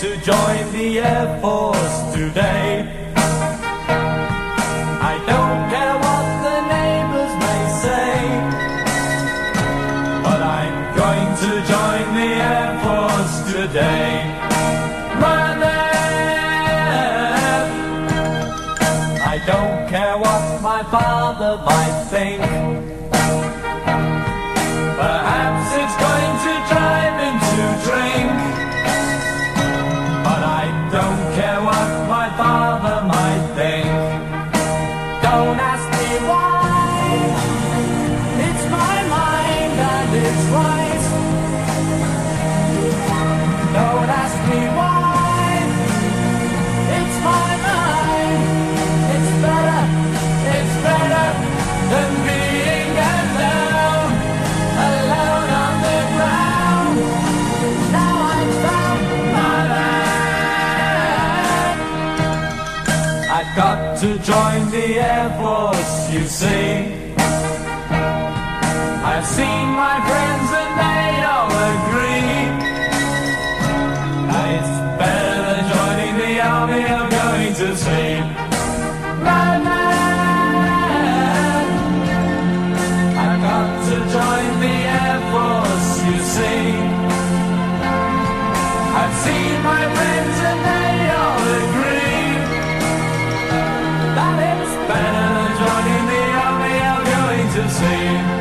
the Air Force today. I don't care what the neighbors may say, but I'm going to join the Air Force today. Mother, I don't care what my father might think. Don't ask to join the Air Force, you see. I've seen my friends and they all agree. And it's better than joining the army I'm going to see. Madman, I've got to join the Air Force, you see. I've seen my friends and they same.